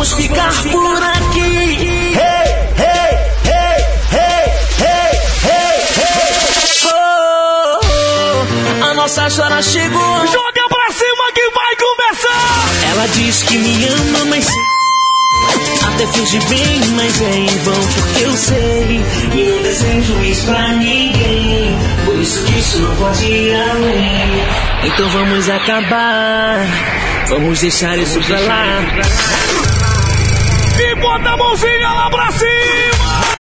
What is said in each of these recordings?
vamos ficar por aqui. Hey, hey, hey, hey, hey, hey, hey. Oh, a nossa chora chegou. Joga pra cima que vai começar! Ela diz que me ama, mas até finge bem, mas é em vão porque eu sei. E não desejo isso pra ninguém. Por isso que isso não pode ir além. Então vamos acabar. Vamos deixar isso pra lá. Bota a mãozinha lá pra cima!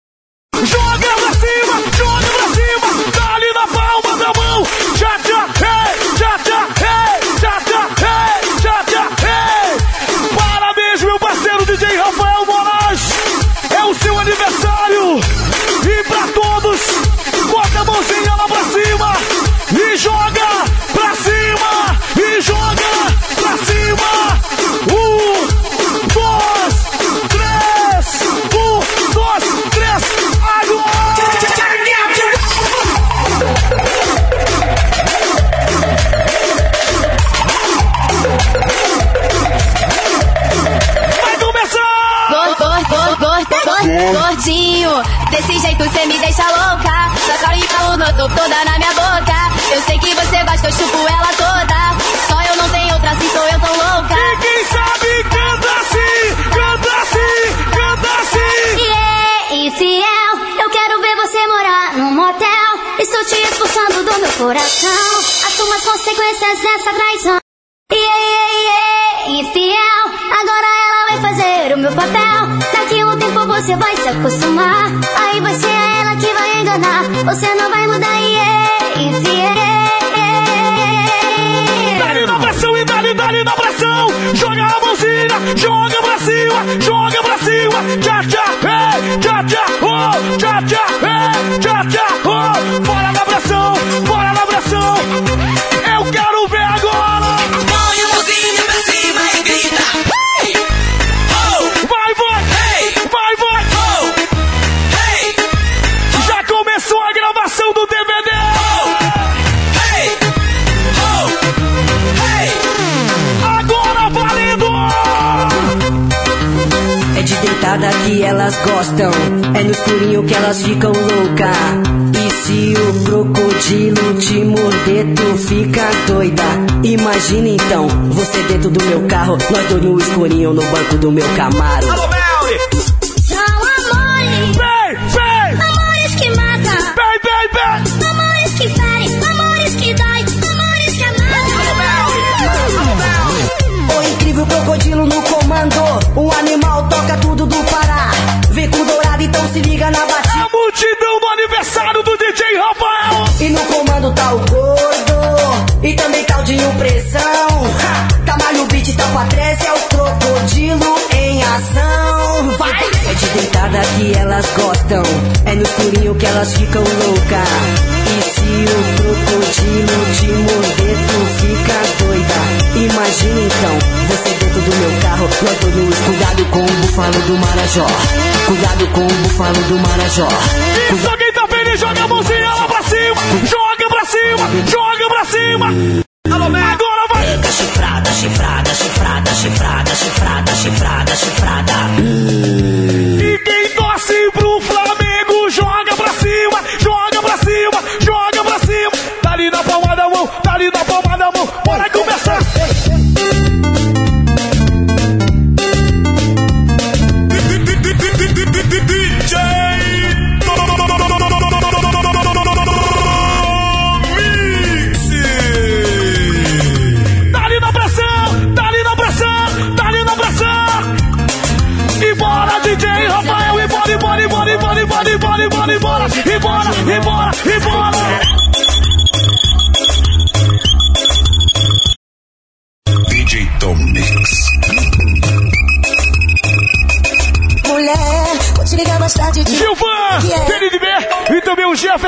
Coração. Assuma as consequências dessa traição. É, e é infiel, agora ela vai fazer o meu papel. Daqui um tempo você vai se acostumar. Aí vai ser ela que vai enganar. Você não vai mudar é infiel. Dá-lhe na pressão e dá-lhe, dá-lhe na pressão! Joga a mãozinha, joga pra cima, joga pra cima! Tchá, tchá, hey, tchá, tchá, oh, tchá, tchá, hey, tchá, tchá, oh! Bora na pressão, bora na pressão! Eu quero ver agora! Põe a mãozinha pra cima e grita. Hey! Que elas gostam, é no escurinho que elas ficam louca. E se o crocodilo te morder, tu fica doida. Imagina então, você dentro do meu carro, nós dois no escurinho no banco do meu Camaro. Alô, elas ficam louca E se o crocodilo te morder Tu fica doida Imagina então Você dentro do meu carro Nós dois Cuidado com o búfalo do Marajó Cuidado com o búfalo do Marajó Isso, quem tá feliz, joga a mãozinha lá pra cima! Joga pra cima! Joga pra cima! Agora vai! Pega chifrada, chifrada, chifrada, chifrada, chifrada, chifrada, chifrada. E quem torce pro Tá ali na palma da mão! Bora começar!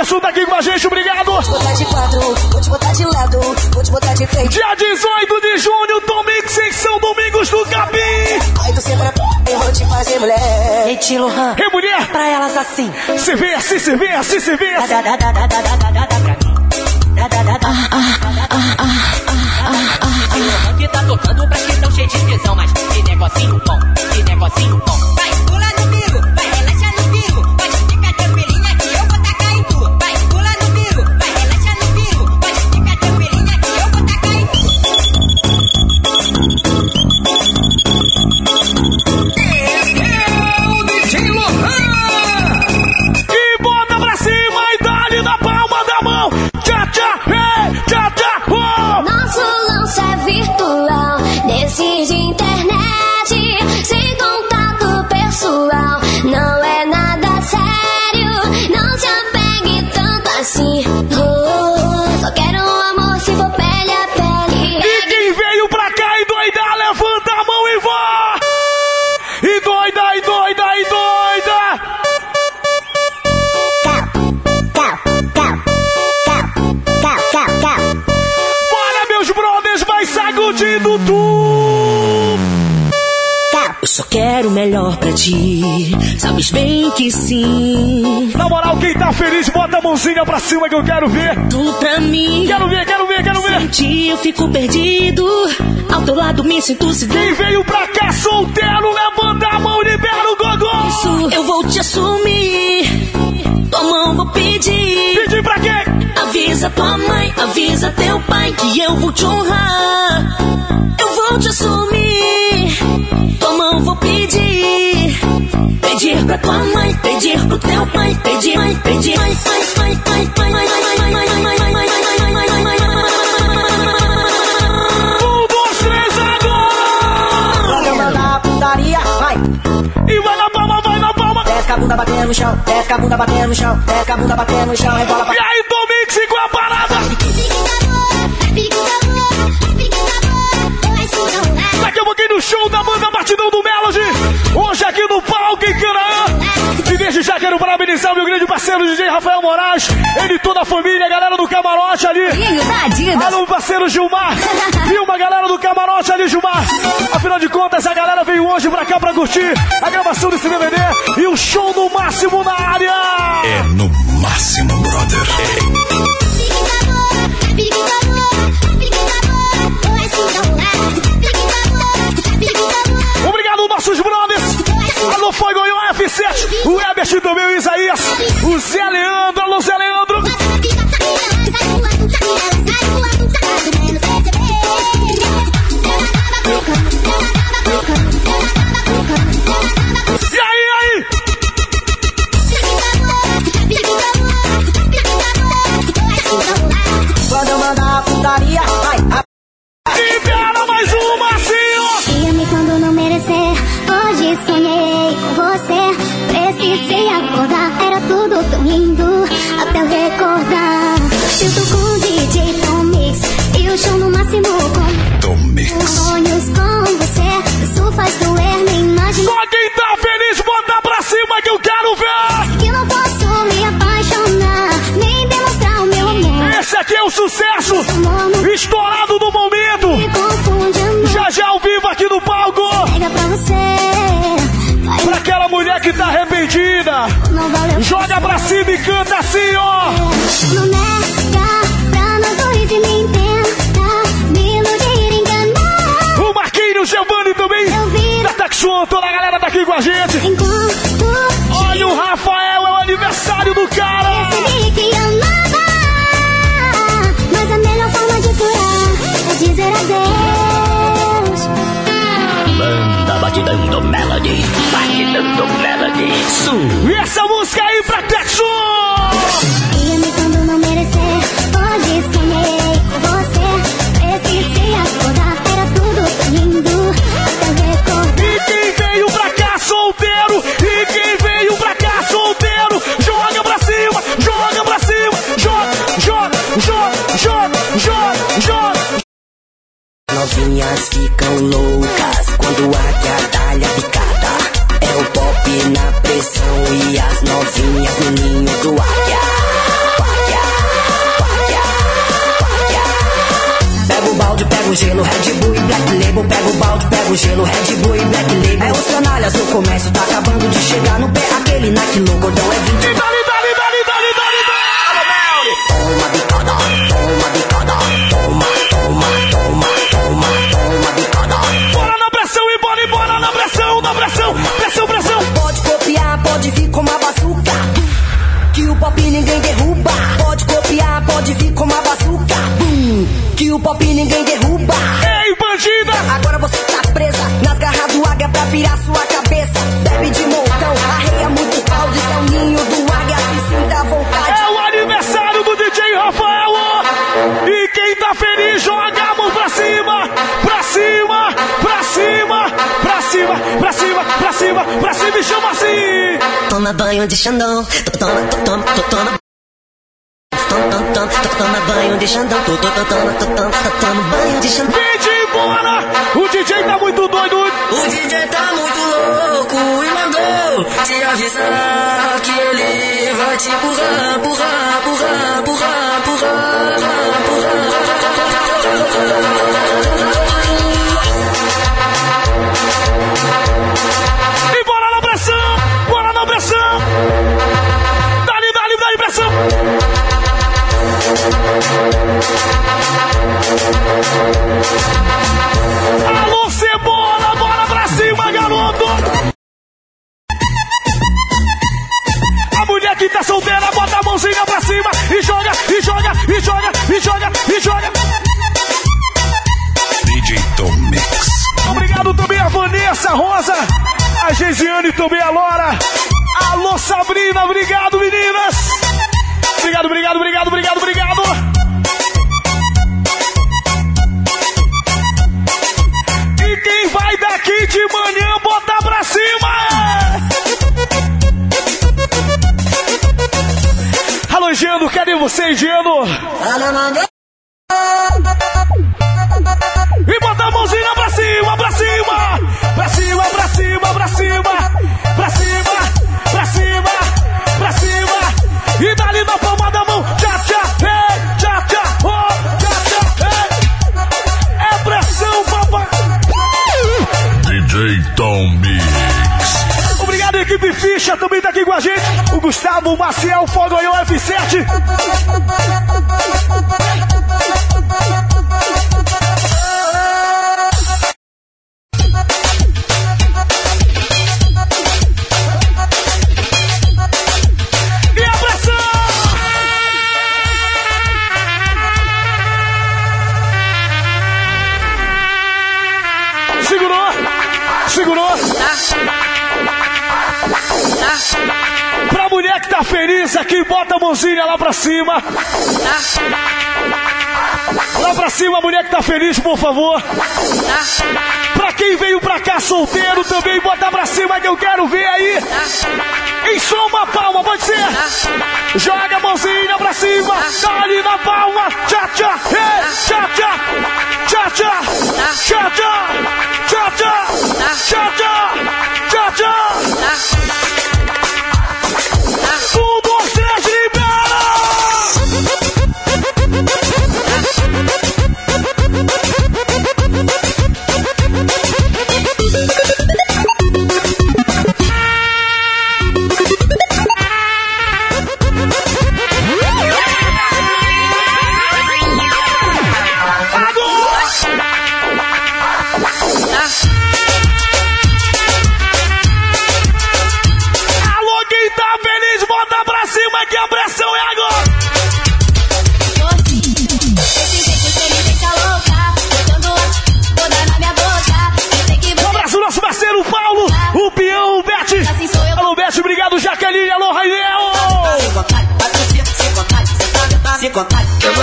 Anderson tá aqui com a gente, obrigado. Vou te botar de quatro, vou te botar de lado, vou te botar de frente. Dia 18 de junho, domingo, são Domingos do Capim. Ai tu senta, eu vou te fazer mulher. Ei, Tilo Han. Ei, mulher. Pra elas assim. Se vê assim, se vê assim, se vê assim. Que tá tocando pra quem tão cheio de tesão, mas que negocinho bom, que negocinho bom. Sabes bem que sim. Na moral, quem tá feliz, bota a mãozinha pra cima que eu quero ver! Tu pra mim, Quero ver, quero ver, quero ver! sem ti eu fico perdido. Ao teu lado me sinto seguro. Quem veio pra cá solteiro, levanta a mão e libera o gogó! Isso eu vou te assumir. Tua mão vou pedir. Pedir pra quem? Avisa tua mãe, avisa teu pai que eu vou te honrar. Eu vou te assumir. Tua mão vou pedir. Pedir pra tua mãe, pedir pro teu pai, pedir, mãe, pedir, mãe, mãe, mãe, mãe, mãe, mãe, mãe, mãe, mãe, mãe, mãe, mãe, mãe, mãe, mãe, mãe, mãe, Um, dois, três, agora! Programa da putaria, vai. A bunda batendo no chão, com a bunda batendo no chão, com a bunda batendo no chão, rebola pra E aí, Domix com a parada! Daqui a pouquinho no show da banda Batidão do Melody. Hoje aqui no palco em Canaã. E desde já quero parabenizar o meu grande parceiro DJ Rafael Moraes. Ele e toda a família, galera camarote ali. Alô, meu parceiro Gilmar. Filma, galera do camarote ali, Gilmar. Afinal de contas, a galera veio hoje pra cá pra curtir a gravação desse DVD e o show no máximo na área. É no máximo, brother. Obrigado, nossos brothers. Alô, foi Goião F7. O Ebert também, o Isaías. O Zé Leandro. Pega pra você. Vai, Pra aquela mulher que tá arrependida. Joga pra cima e canta assim, ó. Não nega pra nós dois e nem tenta me iludir, enganar. O Marquinhos, Giovanni também. Da Taxon, toda a galera tá aqui com a gente. enquanto Olha o Rafael, é o aniversário do cara. Banda Batidão do Melody, Batidão do Melody. Sul. E essa música aí pra Taxon. Ia-me quando não merecer. Hoje sonhei com você. Precisei acordar. Era tudo lindo. Até recordar. E quem veio pra cá solteiro? E quem veio pra cá solteiro? Joga pra cima, joga pra cima, joga, joga, joga, joga, joga, joga. Novinhas ficam loucas e as novinhas no ninho do águia. águia, águia, águia. Pega o balde, pega o gelo, Red Bull e Black Label. Pega o balde, pega o gelo, Red Bull e Black Label. É os canalhas, o comércio tá acabando de chegar no pé. Aquele Nike louco, então é 20 dólares. Ninguém derruba. Pode copiar, pode vir com uma bazuca. Bum, que o pop ninguém derruba. Ei, bandida. Agora você tá presa nas garras do águia pra virar sua cabeça. Bebe de montão, arreia muitos baldes, é o ninho do águia, se sinta à vontade. É o aniversário do DJ Rafael. E quem tá feliz, joga a mão pra cima, pra cima, pra cima, pra cima, pra cima, pra cima, pra cima e chama assim. Toma banho de Xandão, to- toma, to- toma, to- toma. Toma, toma, toma, to- toma banho de Xandão, to- to- to- toma, to- toma, to- toma banho de Xandão. Vem de embora. O DJ tá muito doido. O DJ tá muito louco e mandou te avisar que ele vai te empurrar, empurrar, empurrar, empurrar, empurrar, Alô, cebola, bora pra cima, garoto. A mulher que tá solteira, bota a mãozinha pra cima e joga, e joga, e joga, e joga, e joga. DJ Tom Mix. Obrigado também a Vanessa Rosa, a Geisiane também a Lora. Alô Sabrina, obrigado meninas. Também tá aqui com a gente. O Gustavo o Maciel, Fogoiô F7. Mãozinha lá pra cima. Lá pra cima, mulher que tá feliz, por favor. Pra quem veio pra cá solteiro também, bota pra cima que eu quero ver aí. Em só uma palma, pode ser? Joga a mãozinha pra cima, tá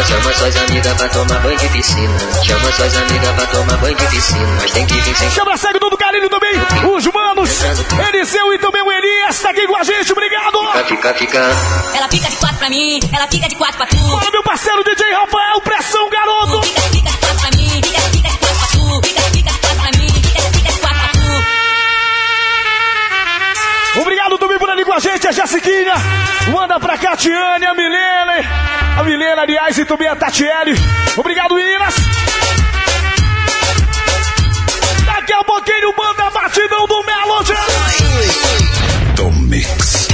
Chama, suas amigas pra tomar banho de piscina. Chama suas amigas pra tomar banho de piscina. Mas tem que vir sem Chama segue todo carinho também, os manos, Eliseu e também o Elias, tá aqui com a gente, obrigado. ficar, ficar, ficar. Ela fica de quatro pra mim, ela fica de quatro pra tu. Olha meu parceiro DJ Rafael, pressão, garoto. Fica, a gente, a Jessiquinha. Manda pra Catiane, a Milene. A Milene, aliás, e também a Tatiele. Obrigado, Inas. Daqui a pouquinho banda batidão do Melody. Do Mix.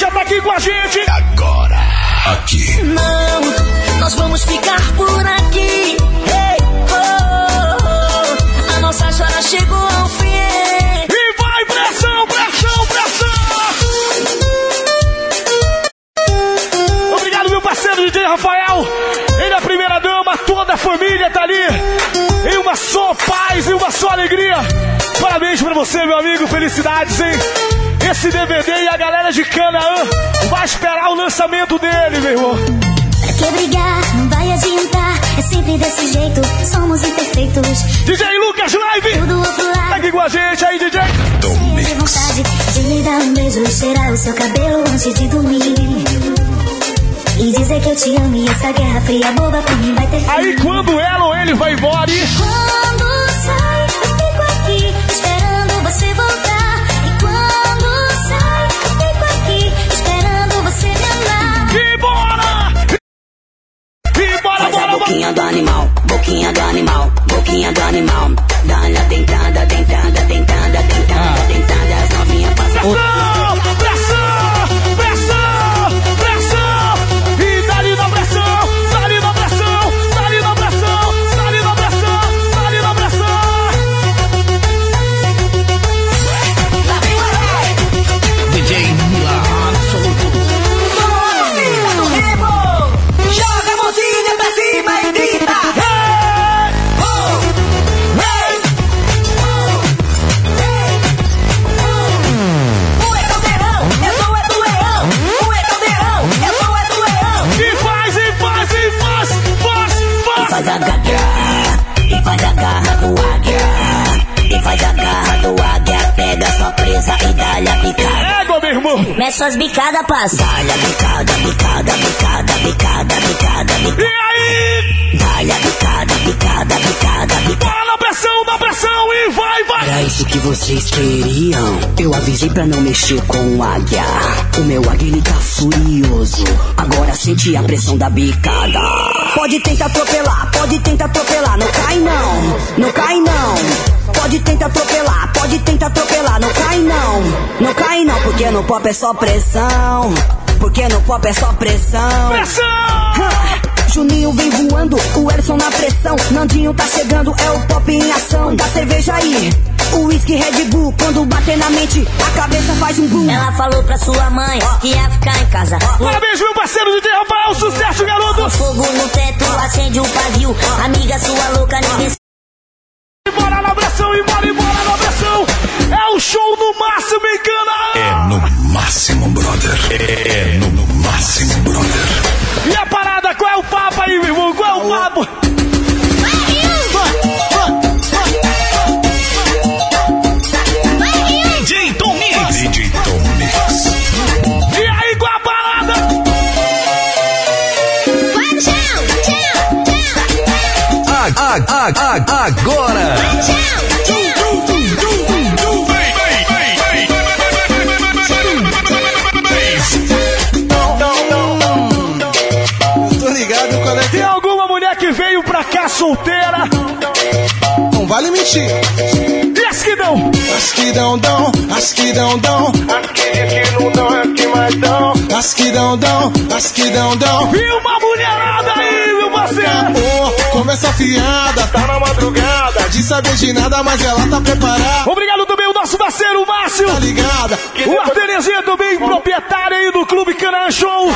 Ficha tá aqui com a gente. Agora. Aqui. Não, nós vamos ficar por aqui. Hey, oh, oh, a nossa chora chegou ao pra você, meu amigo. Felicidades, hein? Esse DVD e a galera de Canaã vai esperar o lançamento dele, meu irmão. Pra que brigar? Não vai adiantar. É sempre desse jeito, somos imperfeitos. DJ Lucas Live, Eu do outro tá lado. aqui com a gente aí, DJ. Mix. vontade de lhe dar um beijo e cheirar o seu cabelo antes de dormir. E dizer que eu te amo e essa guerra fria boba pra mim vai ter fim. Aí quando ela ou ele vai embora e... faz! A gaga, e faz a garra do águia. E faz a garra do águia, pega sua presa e dá-lhe a picada. Égua, meu irmão! Mexe suas bicadas, passa. Dá-lhe a picada, picada, picada, picada, picada, E picada. aí? Dá-lhe a picada, picada, picada, picada. Bora na pressão, na pressão! E vai, vai! Era isso que vocês queriam. Eu avisei pra não mexer com o águia. O meu águia ele tá furioso. Agora sente a pressão da bicada. Pode tentar atropelar, pode tentar atropelar. Não cai não, não cai não. Pode tentar atropelar, pode tentar atropelar. Não cai não, não cai não. Porque no pop é só pressão. Porque no pop é só pressão. Pressão! Juninho vem voando, o Erson na pressão. Nandinho tá chegando, é o pop em ação. Da cerveja aí, o whisky Red Bull. Quando bater na mente, a cabeça faz um boom. Ela falou pra sua mãe que ia ficar em casa. Parabéns, meu parceiro DJ Rafael! Sucesso, garoto! Fogo no teto, acende o pavio. Amiga sua louca, ninguém na pressão, e bora, e bora na pressão! É o show no máximo, engana! É no máximo, brother. É, é no, no máximo, brother. E a parada, qual é o papo aí, meu irmão? Qual é o papo? DJ Tom Mix. DJ Tom Mix. E aí, qual a parada? Vai no chão, chão, chão, agora. Tem alguma mulher que veio pra cá solteira? não vale mentir. E as que dão. As que dão, dão, as que dão, dão. As que que não dão, as que mais dão. As que dão, dão, as que dão, dão. E uma mulherada aí, meu parceiro. Amor, começa a fiada. Tá na madrugada. De saber de nada, mas ela tá preparada. Obrigado também o nosso parceiro Márcio. Tá ligada? O Artenezinha também, proprietário aí do Clube Canan Show.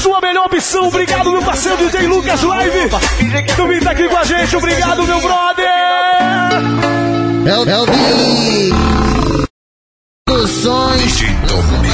Sua melhor opção. Obrigado, meu parceiro DJ Lucas Live. Também tá aqui com a gente. Obrigado, meu brother. É o, é. Produções.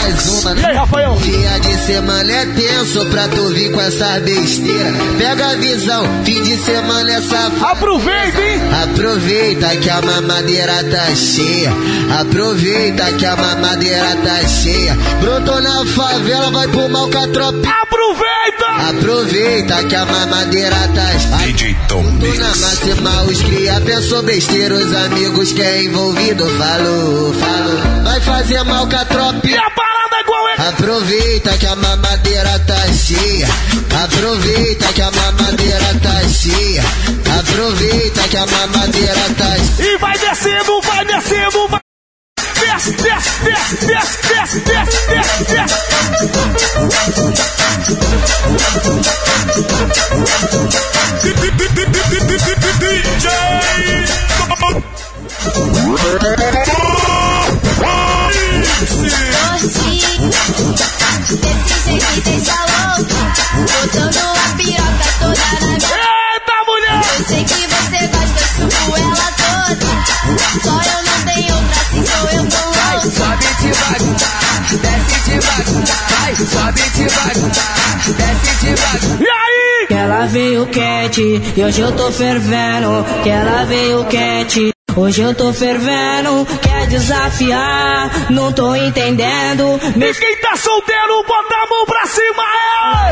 Mais uma, E aí? Rafael? Dia de semana é tenso pra tu vir com essa besteira. Pega a visão, fim de semana é safado. Aproveita, hein? Aproveita que a mamadeira tá cheia. Aproveita que a mamadeira tá cheia. Brotou na favela, vai pro mal com a tropa. Aproveita. Aproveita que a mamadeira tá cheia. DJ Tom Tô na máxima, os cria pensou besteira, os amigos que é envolvido falou, falou. Vai fazer mal com a tropa. E a parada é? Aproveita que a mamadeira tá cheia. Aproveita que a mamadeira tá cheia. Aproveita que a mamadeira tá cheia. E vai descendo, vai descendo, vai. Desce, desce, desce, desce, desce, desce, desce, desce. Desse jeito deixa louca. Botando a piroca toda na minha. Eita, mulher! Eu sei que você gosta, chupo ela toda. Só eu não tenho outra, eu tô louca. Sobe devagar, desce devagar, vai, sobe devagar, desce devagar. E aí? Que ela veio quente e hoje eu tô fervendo. Que ela veio quente. Hoje eu tô fervendo, quer desafiar, não tô entendendo. E quem tá solteiro, bota a mão pra cima,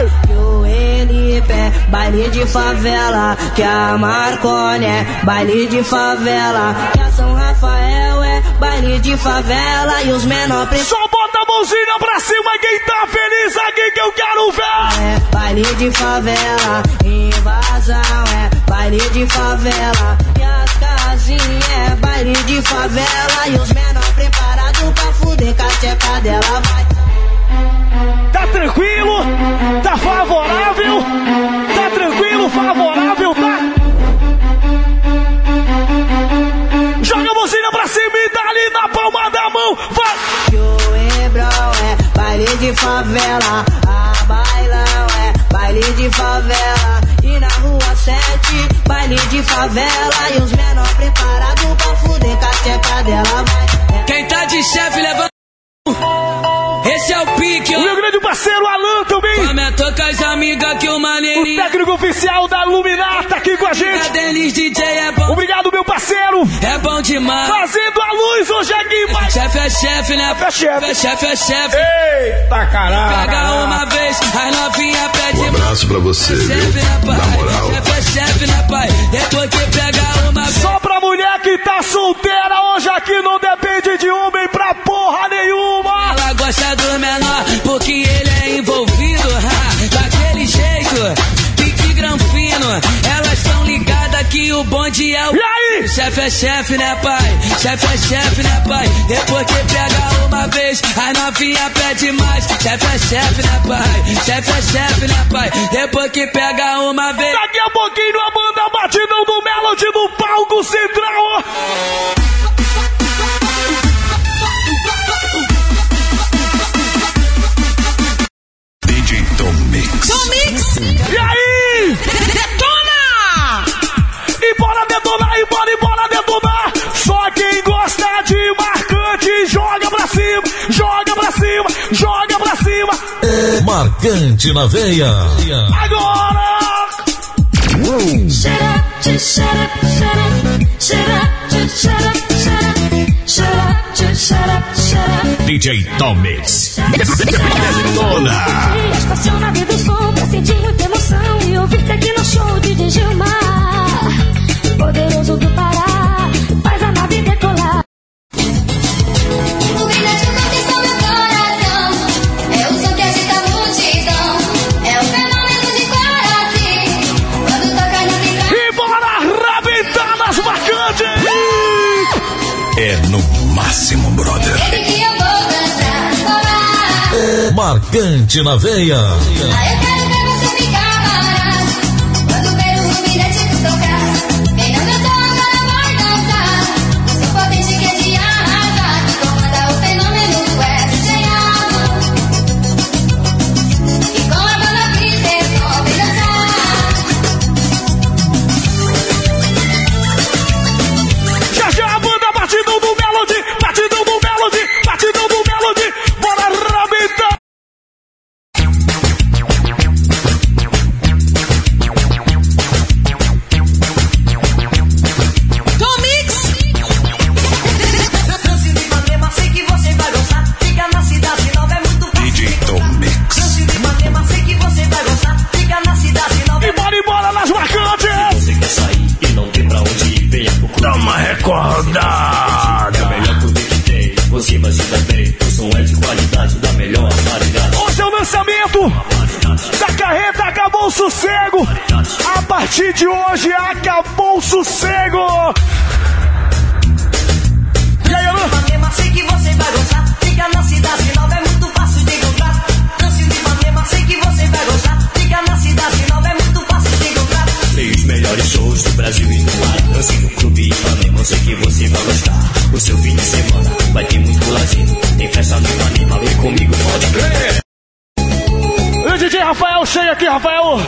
é! Meu Elipe, baile de favela, que a Marconi é baile de favela, que a São Rafael é baile de favela e os menor Só bota a mãozinha pra cima quem tá feliz aqui que eu quero ver! é baile de favela, invasão é baile de favela, casinhas é baile de favela e os menor preparados pra fuder com a tcheca dela vai. Tá tranquilo? Tá favorável? Tá tranquilo, favorável, tá? Joga a mãozinha pra cima e dá ali na palma da mão, vai! Joe Brown é baile de favela, de favela. E os menor preparados pra fuder com a dela vai. Quem tá de chefe levanta. Esse é o pique, O meu ó. grande parceiro Alan também, Comentou com as amigas que o o maneirinho. técnico oficial da Luminar tá aqui com a gente. deles DJ é bom, Obrigado, meu parceiro, é bom demais. fazendo a luz hoje aqui, vai! Chefe é chefe, né? é chefe. Chefe é chefe. Eita caralho! Pega uma vez, as novinha pede Um abraço pra você, Chefe, viu? né, pai? Na moral. Chefe é chefe, né, pai? Depois que pega uma vez. Só pra mulher que tá solteira hoje aqui não depende o bonde é o. E aí? Chefe é chefe, né, pai? Chefe é chefe, né, pai? Depois que pega uma vez, a novinha pede mais. Chefe é chefe, né, pai? Chefe é chefe, né, pai? Depois que pega uma vez. Daqui a pouquinho a banda batidão do Melody no palco central. Marcante, joga pra cima, joga pra cima, joga pra cima. Marcante na veia. Agora! Shut up, just shut up, shut up, shut up, just shut up, shut up, shut up, just shut up, shut up. DJ Tom Mix. Queria estacionar do som pra sentir muita emoção e ouvir-te aqui no show de Gilmar. Gente na veia. Rafael, chega aqui, Rafael.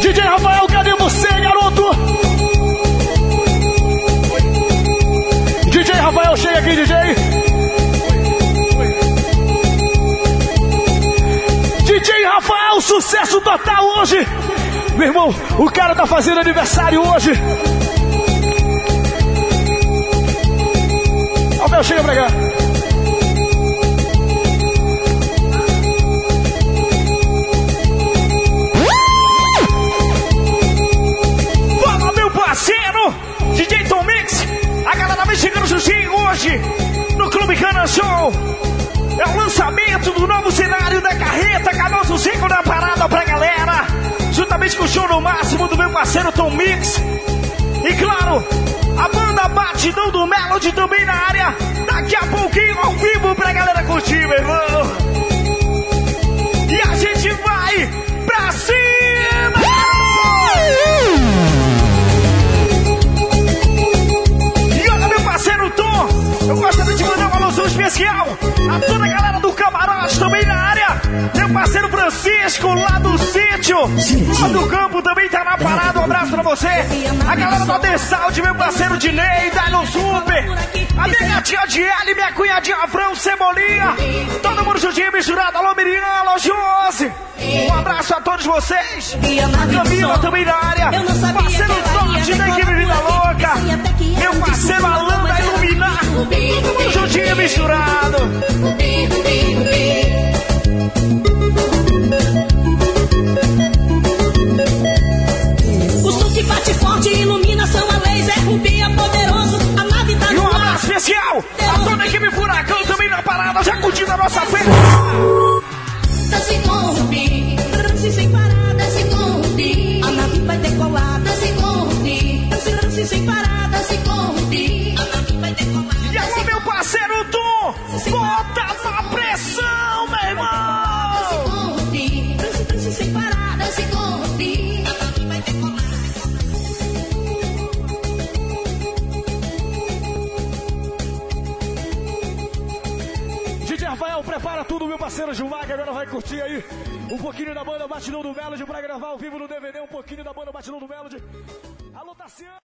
DJ Rafael, cadê você, garoto? DJ Rafael, chega aqui, DJ. DJ Rafael, sucesso total hoje. Meu irmão, o cara tá fazendo aniversário hoje. Rafael, chega pra cá. hoje no Clube Cana Show. É o lançamento do novo cenário da carreta Canoso 5 na parada pra galera. Juntamente com o show no máximo do meu parceiro Tom Mix. E claro, a banda Batidão do Melody também na área. parceiro Francisco, lá do sítio. Lá do campo também tá na parada. Um abraço pra você. A galera do Adersaud, meu parceiro Dinei, tá Dylan Super. A minha gatinha e minha cunhadinha Avrão Cebolinha. Todo mundo juntinho, misturado. Alô, Miriam, alô, Josi. Um abraço a todos vocês. Camila também na área. Parceiro Todd da equipe Vida Louca. Meu parceiro Alan da Iluminar. Todo mundo juntinho, misturado. bate forte e não agora vai curtir aí um pouquinho da banda Batidão do Melody pra gravar ao vivo no DVD, um pouquinho da banda Batidão do Melody. Alô, Tassiano!